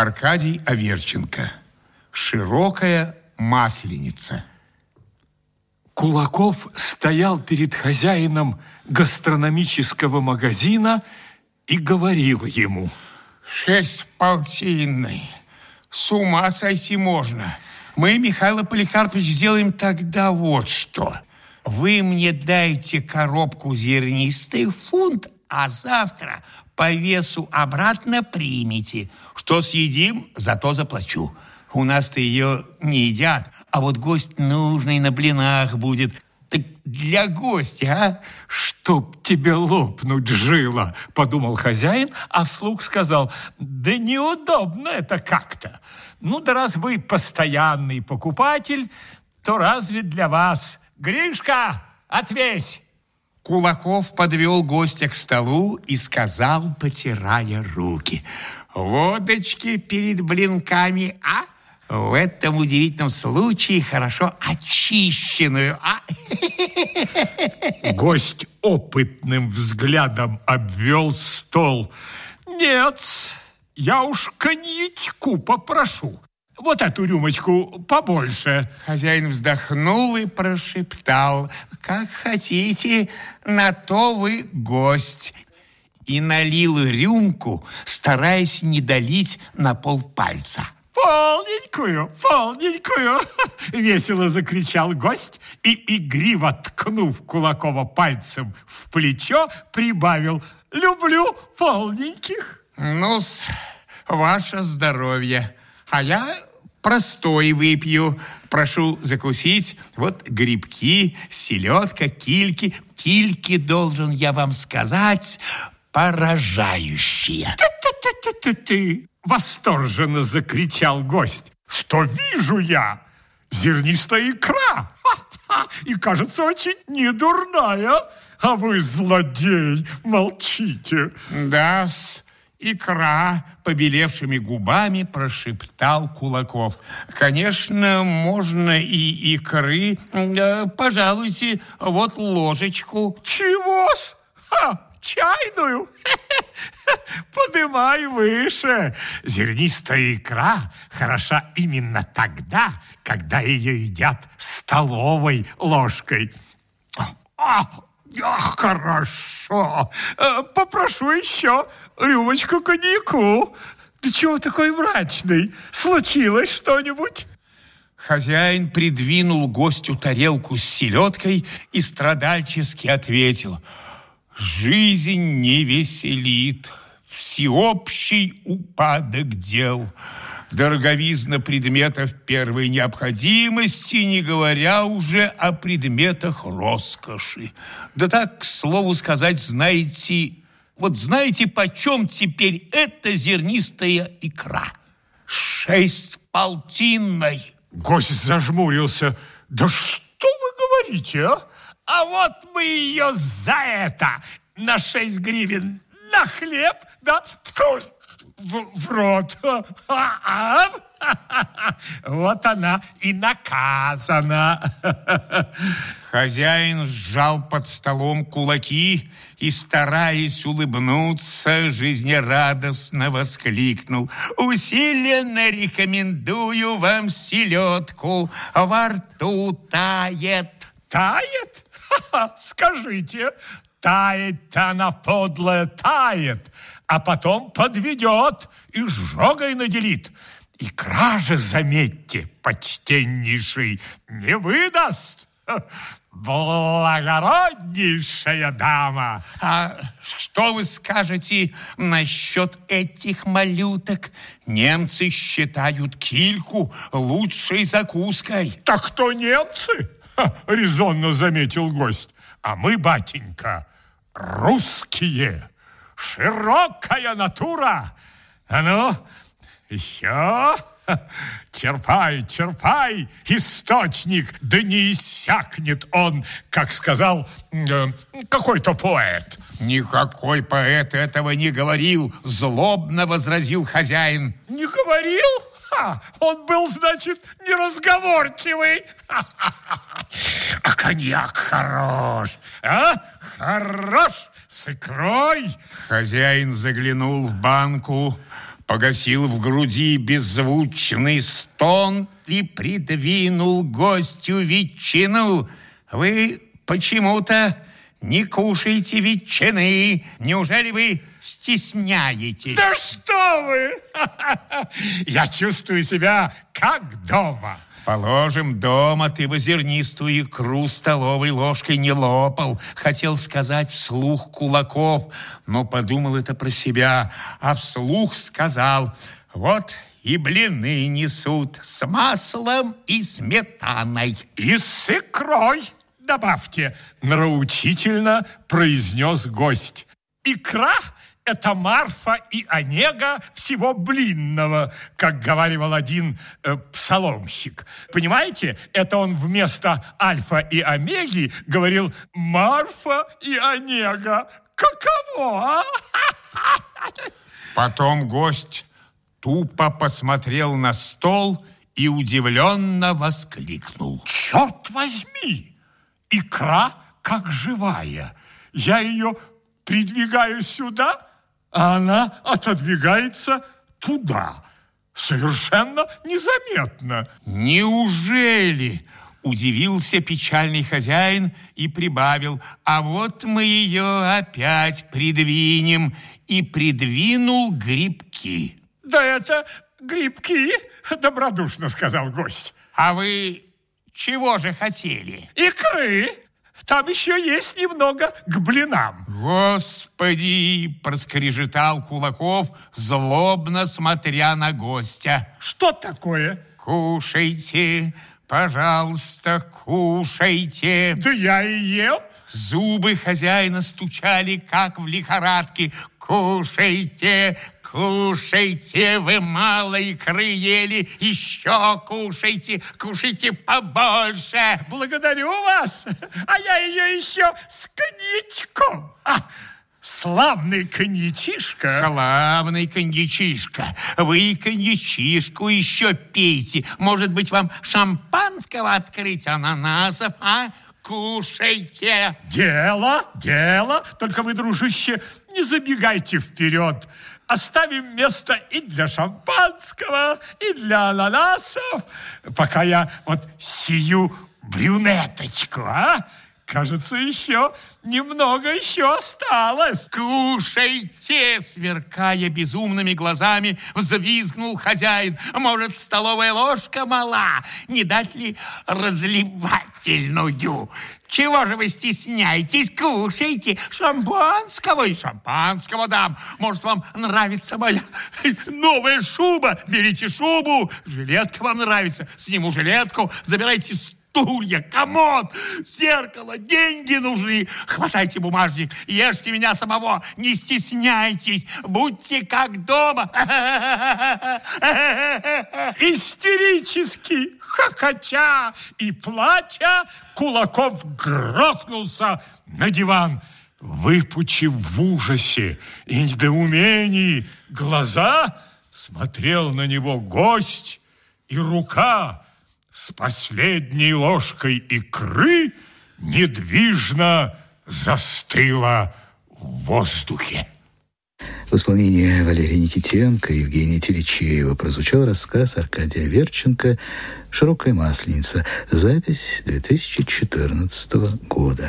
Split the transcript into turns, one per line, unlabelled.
Аркадий Аверченко. Широкая масленица.
Кулаков стоял перед хозяином гастрономического магазина и говорил ему.
Шесть полтинный. С ума сойти можно. Мы, Михаил Поликарпович, сделаем тогда вот что. Вы мне дайте коробку зернистой фунт, а завтра по весу обратно примите. Что съедим, зато заплачу. У нас-то ее не едят, а вот гость нужный на блинах будет. Так для гостя, а?
Чтоб тебе лопнуть жило, подумал хозяин, а вслух сказал, да неудобно это как-то. Ну да раз вы постоянный покупатель, то разве для вас? Гришка, отвесь!
Кулаков подвел гостя к столу и сказал, потирая руки, «Водочки перед блинками, а?» в этом удивительном случае хорошо очищенную, а?
Гость опытным взглядом обвел стол. Нет, я уж коньячку попрошу. Вот эту рюмочку побольше.
Хозяин вздохнул и прошептал. Как хотите, на то вы гость. И налил рюмку, стараясь не долить на полпальца.
«Полненькую, полненькую!» Весело закричал гость и, игриво ткнув Кулакова пальцем в плечо, прибавил «Люблю полненьких!»
«Ну-с, ваше здоровье, а я простой выпью. Прошу закусить. Вот грибки, селедка, кильки. Кильки, должен я вам сказать, поражающие».
«Ты-ты-ты-ты-ты!» Восторженно закричал гость. Что вижу я? Зернистая икра. Ха-ха, и, кажется, очень недурная. А вы, злодей, молчите.
Да-с, икра побелевшими губами прошептал Кулаков. Конечно, можно и икры. Э, пожалуйте, вот ложечку.
Чего-с? Чайную? Подымай выше. Зернистая икра хороша именно тогда, когда ее едят столовой ложкой. Ах, ах, хорошо. Э, попрошу еще рюмочку коньяку. Ты чего такой мрачный? Случилось что-нибудь?
Хозяин придвинул гостю тарелку с селедкой и страдальчески ответил – Жизнь не веселит, всеобщий упадок дел, дороговизна предметов первой необходимости, не говоря уже о предметах роскоши. Да так, к слову сказать, знаете, вот знаете, почем теперь эта зернистая икра? Шесть полтинной.
Гость зажмурился. Да что вы говорите, а? А вот мы ее за это на 6 гривен на хлеб, да, в, в рот. Вот она и наказана.
Хозяин сжал под столом кулаки и, стараясь улыбнуться, жизнерадостно воскликнул. Усиленно рекомендую вам селедку. Во рту тает.
Тает? Скажите, тает-то она подлая тает, а потом подведет и жогой наделит. И кражи, заметьте, почтеннейший, не выдаст. Благороднейшая дама.
А что вы скажете насчет этих малюток? Немцы считают кильку лучшей закуской.
Так кто немцы? резонно заметил гость. А мы, батенька, русские, широкая натура. А ну, еще... Черпай, черпай, источник, да не иссякнет он, как сказал э, какой-то поэт.
Никакой поэт этого не говорил, злобно возразил хозяин.
Не говорил? Ха, он был, значит, неразговорчивый. А коньяк хорош, а? Хорош с икрой.
Хозяин заглянул в банку, погасил в груди беззвучный стон и придвинул гостю ветчину. Вы почему-то не кушаете ветчины. Неужели вы стесняетесь?
Да что вы! Я чувствую себя как дома.
Положим, дома ты бы зернистую икру столовой ложкой не лопал. Хотел сказать вслух кулаков, но подумал это про себя, а вслух сказал, вот и блины несут с маслом и сметаной.
И с икрой, добавьте, нравоучительно произнес гость. Икра – это Марфа и Онега всего блинного, как говорил один э, псаломщик. Понимаете, это он вместо Альфа и Омеги говорил Марфа и Онега. Каково, а?
Потом гость тупо посмотрел на стол и удивленно воскликнул.
Черт возьми! Икра как живая. Я ее придвигаю сюда, а она отодвигается туда, совершенно незаметно.
Неужели? Удивился печальный хозяин и прибавил, а вот мы ее опять придвинем, и придвинул грибки.
Да это грибки, добродушно сказал гость.
А вы чего же хотели?
Икры. Там еще есть немного к блинам.
Господи, проскрежетал Кулаков, злобно смотря на гостя.
Что такое?
Кушайте, пожалуйста, кушайте.
Да я и ем.
Зубы хозяина стучали, как в лихорадке. Кушайте, Кушайте, вы мало икры ели, еще кушайте, кушайте побольше.
Благодарю вас, а я ее еще с коньячком. А, славный коньячишка.
Славный коньячишка. Вы коньячишку еще пейте. Может быть, вам шампанского открыть, ананасов, а? Кушайте.
Дело, дело. Только вы, дружище, не забегайте вперед оставим место и для шампанского, и для ананасов, пока я вот сию брюнеточку, а? Кажется, еще немного еще осталось.
Кушайте, сверкая безумными глазами, взвизгнул хозяин. Может, столовая ложка мала? Не дать ли разливательную? Чего же вы стесняетесь? Кушайте шампанского и шампанского дам. Может, вам нравится моя новая шуба? Берите шубу. Жилетка вам нравится? Сниму жилетку. Забирайте стулья, комод, зеркало, деньги нужны. Хватайте бумажник, ешьте меня самого, не стесняйтесь, будьте как дома.
Истерически, хохоча и плача, Кулаков грохнулся на диван, выпучив в ужасе и недоумении глаза, смотрел на него гость и рука, с последней ложкой икры недвижно застыла в воздухе.
В исполнении Валерия Никитенко и Евгения Телечеева прозвучал рассказ Аркадия Верченко «Широкая масленица». Запись 2014 года.